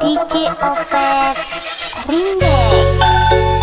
DJ Opet Rindex